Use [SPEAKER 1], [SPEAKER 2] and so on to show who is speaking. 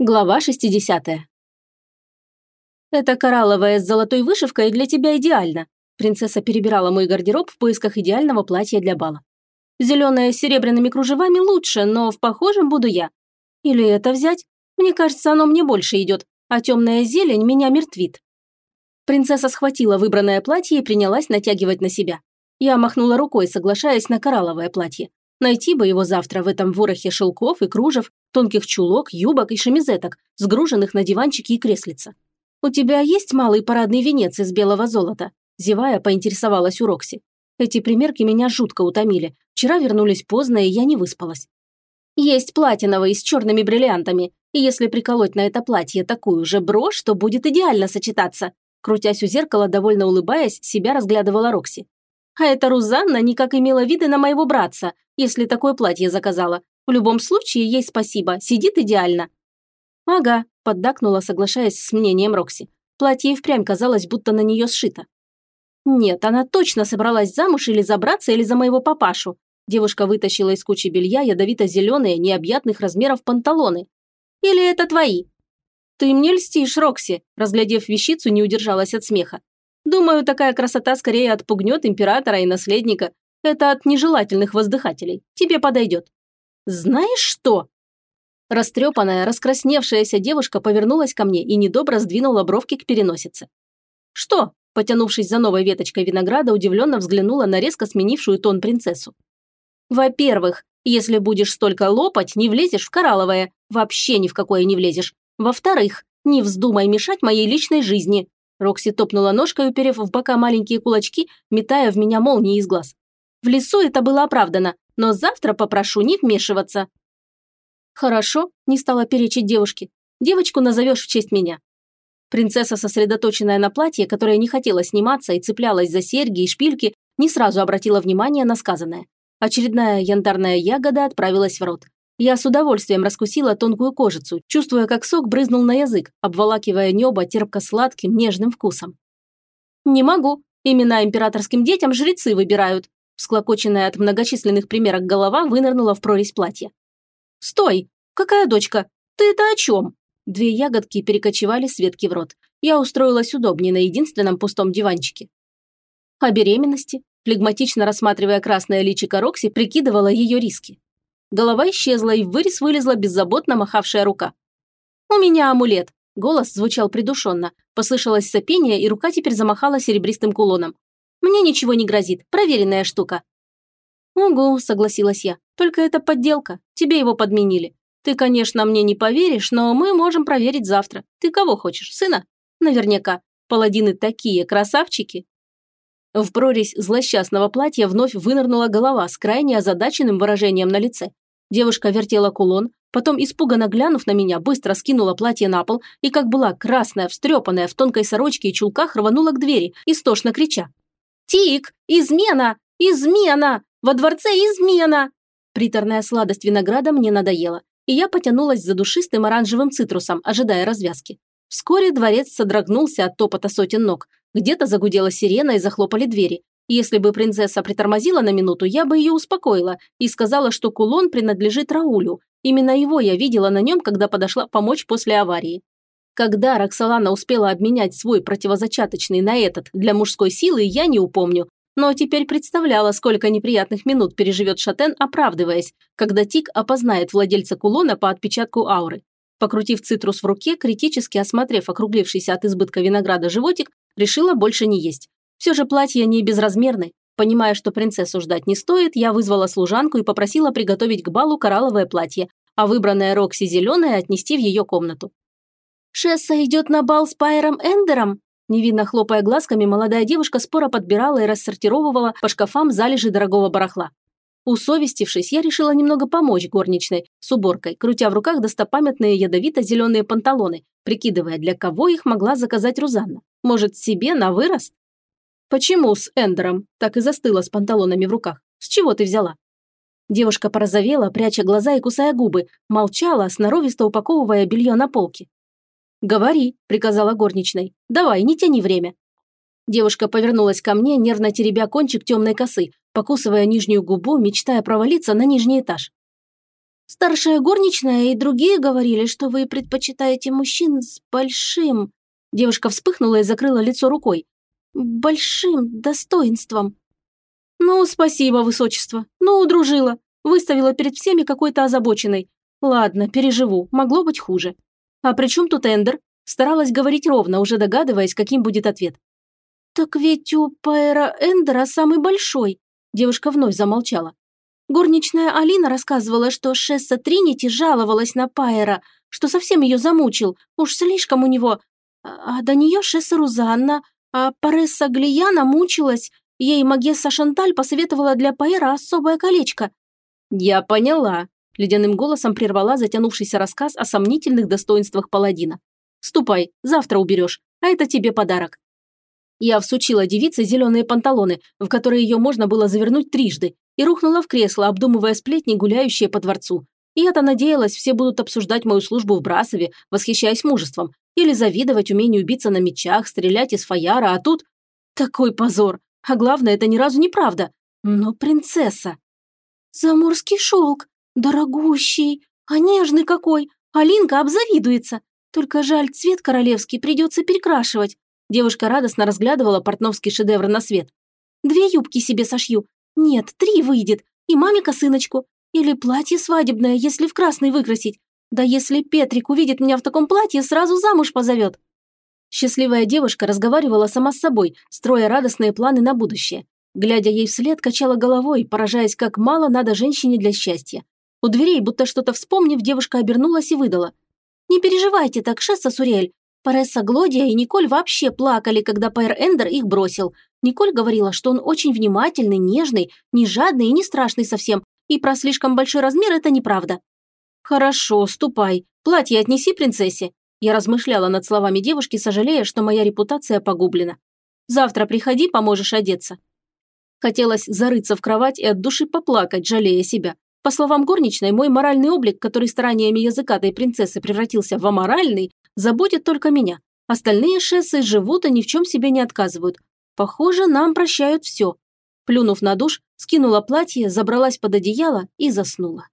[SPEAKER 1] Глава 60. «Это коралловая с золотой вышивкой для тебя идеально», принцесса перебирала мой гардероб в поисках идеального платья для бала. «Зеленое с серебряными кружевами лучше, но в похожем буду я. Или это взять? Мне кажется, оно мне больше идет, а темная зелень меня мертвит». Принцесса схватила выбранное платье и принялась натягивать на себя. Я махнула рукой, соглашаясь на коралловое платье. Найти бы его завтра в этом ворохе шелков и кружев, тонких чулок, юбок и шемизеток, сгруженных на диванчики и креслица. «У тебя есть малый парадный венец из белого золота?» Зевая, поинтересовалась у Рокси. Эти примерки меня жутко утомили. Вчера вернулись поздно, и я не выспалась. Есть платиновый с черными бриллиантами, и если приколоть на это платье такую же брошь, то будет идеально сочетаться. Крутясь у зеркала, довольно улыбаясь, себя разглядывала Рокси. А эта Рузанна никак имела виды на моего братца, если такое платье заказала. В любом случае, ей спасибо, сидит идеально». «Ага», – поддакнула, соглашаясь с мнением Рокси. Платье впрямь казалось, будто на нее сшито. «Нет, она точно собралась замуж или забраться, или за моего папашу». Девушка вытащила из кучи белья ядовито-зеленые, необъятных размеров панталоны. «Или это твои?» «Ты мне льстишь, Рокси», – разглядев вещицу, не удержалась от смеха. Думаю, такая красота скорее отпугнет императора и наследника. Это от нежелательных воздыхателей. Тебе подойдет. Знаешь что? Растрепанная, раскрасневшаяся девушка повернулась ко мне и недобро сдвинула бровки к переносице. «Что?» – потянувшись за новой веточкой винограда, удивленно взглянула на резко сменившую тон принцессу. «Во-первых, если будешь столько лопать, не влезешь в коралловое. Вообще ни в какое не влезешь. Во-вторых, не вздумай мешать моей личной жизни. Рокси топнула ножкой, уперев в бока маленькие кулачки, метая в меня молнии из глаз. В лесу это было оправдано, но завтра попрошу не вмешиваться. Хорошо, не стала перечить девушке. Девочку назовешь в честь меня. Принцесса, сосредоточенная на платье, которое не хотела сниматься и цеплялась за серьги и шпильки, не сразу обратила внимание на сказанное. Очередная янтарная ягода отправилась в рот. Я с удовольствием раскусила тонкую кожицу, чувствуя, как сок брызнул на язык, обволакивая небо терпко-сладким, нежным вкусом. «Не могу. Имена императорским детям жрецы выбирают». Всклокоченная от многочисленных примерок голова вынырнула в прорезь платья. «Стой! Какая дочка? Ты это о чем?» Две ягодки перекочевали с ветки в рот. Я устроилась удобнее на единственном пустом диванчике. О беременности, флегматично рассматривая красное личико Рокси, прикидывала ее риски. Голова исчезла, и в вырез вылезла беззаботно махавшая рука. «У меня амулет!» Голос звучал придушенно. Послышалось сопение, и рука теперь замахала серебристым кулоном. «Мне ничего не грозит. Проверенная штука». «Угу», – согласилась я. «Только это подделка. Тебе его подменили. Ты, конечно, мне не поверишь, но мы можем проверить завтра. Ты кого хочешь, сына? Наверняка. Паладины такие красавчики». В прорезь злосчастного платья вновь вынырнула голова с крайне озадаченным выражением на лице. Девушка вертела кулон, потом, испуганно глянув на меня, быстро скинула платье на пол и, как была красная, встрепанная, в тонкой сорочке и чулках, рванула к двери, истошно крича. «Тик! Измена! Измена! Во дворце измена!» Приторная сладость винограда мне надоела, и я потянулась за душистым оранжевым цитрусом, ожидая развязки. Вскоре дворец содрогнулся от топота сотен ног. Где-то загудела сирена и захлопали двери. Если бы принцесса притормозила на минуту, я бы ее успокоила и сказала, что кулон принадлежит Раулю. Именно его я видела на нем, когда подошла помочь после аварии. Когда Роксолана успела обменять свой противозачаточный на этот для мужской силы, я не упомню. Но теперь представляла, сколько неприятных минут переживет Шатен, оправдываясь, когда Тик опознает владельца кулона по отпечатку ауры. Покрутив цитрус в руке, критически осмотрев округлившийся от избытка винограда животик, решила больше не есть. Все же платье не безразмерны. Понимая, что принцессу ждать не стоит, я вызвала служанку и попросила приготовить к балу коралловое платье, а выбранное Рокси зеленое отнести в ее комнату. «Шесса идет на бал с Пайером Эндером?» Невинно хлопая глазками, молодая девушка споро подбирала и рассортировывала по шкафам залежи дорогого барахла. Усовестившись, я решила немного помочь горничной с уборкой, крутя в руках достопамятные ядовито-зеленые панталоны, прикидывая, для кого их могла заказать Рузанна. Может, себе на вырост? Почему с Эндером? Так и застыла с панталонами в руках. С чего ты взяла? Девушка порозовела, пряча глаза и кусая губы, молчала, сноровисто упаковывая белье на полке. «Говори», – приказала горничной. «Давай, не тяни время». Девушка повернулась ко мне, нервно теребя кончик темной косы, покусывая нижнюю губу, мечтая провалиться на нижний этаж. Старшая горничная и другие говорили, что вы предпочитаете мужчин с большим...» Девушка вспыхнула и закрыла лицо рукой. «Большим достоинством». «Ну, спасибо, высочество. Ну, удружила. Выставила перед всеми какой-то озабоченной. Ладно, переживу, могло быть хуже. А при чем тут Эндер? Старалась говорить ровно, уже догадываясь, каким будет ответ. «Так ведь у Пайера Эндера самый большой», девушка вновь замолчала. Горничная Алина рассказывала, что Шесса Тринити жаловалась на Пайера, что совсем ее замучил, уж слишком у него. А, а до нее Шесса Рузанна, а Паресса Глияна мучилась, ей Магесса Шанталь посоветовала для Пайера особое колечко. «Я поняла», – ледяным голосом прервала затянувшийся рассказ о сомнительных достоинствах паладина. «Ступай, завтра уберешь, а это тебе подарок». Я всучила девице зеленые панталоны, в которые ее можно было завернуть трижды, и рухнула в кресло, обдумывая сплетни, гуляющие по дворцу. Я-то надеялась, все будут обсуждать мою службу в Брасове, восхищаясь мужеством, или завидовать умению биться на мечах, стрелять из фаяра, а тут... Такой позор. А главное, это ни разу не правда. Но принцесса. Заморский шелк. Дорогущий. А нежный какой. Алинка обзавидуется. Только жаль, цвет королевский придется перекрашивать. Девушка радостно разглядывала портновский шедевр на свет. Две юбки себе сошью. Нет, три выйдет. И маме косыночку. Или платье свадебное, если в красный выкрасить. Да если Петрик увидит меня в таком платье, сразу замуж позовет. Счастливая девушка разговаривала сама с собой, строя радостные планы на будущее. Глядя ей вслед, качала головой, поражаясь, как мало надо женщине для счастья. У дверей, будто что-то вспомнив, девушка обернулась и выдала. «Не переживайте так, Шесса Сурель. Паресса Глодия и Николь вообще плакали, когда Пайр Эндер их бросил. Николь говорила, что он очень внимательный, нежный, не жадный и не страшный совсем, и про слишком большой размер это неправда. «Хорошо, ступай. Платье отнеси принцессе». Я размышляла над словами девушки, сожалея, что моя репутация погублена. «Завтра приходи, поможешь одеться». Хотелось зарыться в кровать и от души поплакать, жалея себя. По словам горничной, мой моральный облик, который стараниями языкатой принцессы превратился в аморальный, заботит только меня. Остальные шессы живут и ни в чем себе не отказывают. Похоже, нам прощают все. Плюнув на душ, скинула платье, забралась под одеяло и заснула.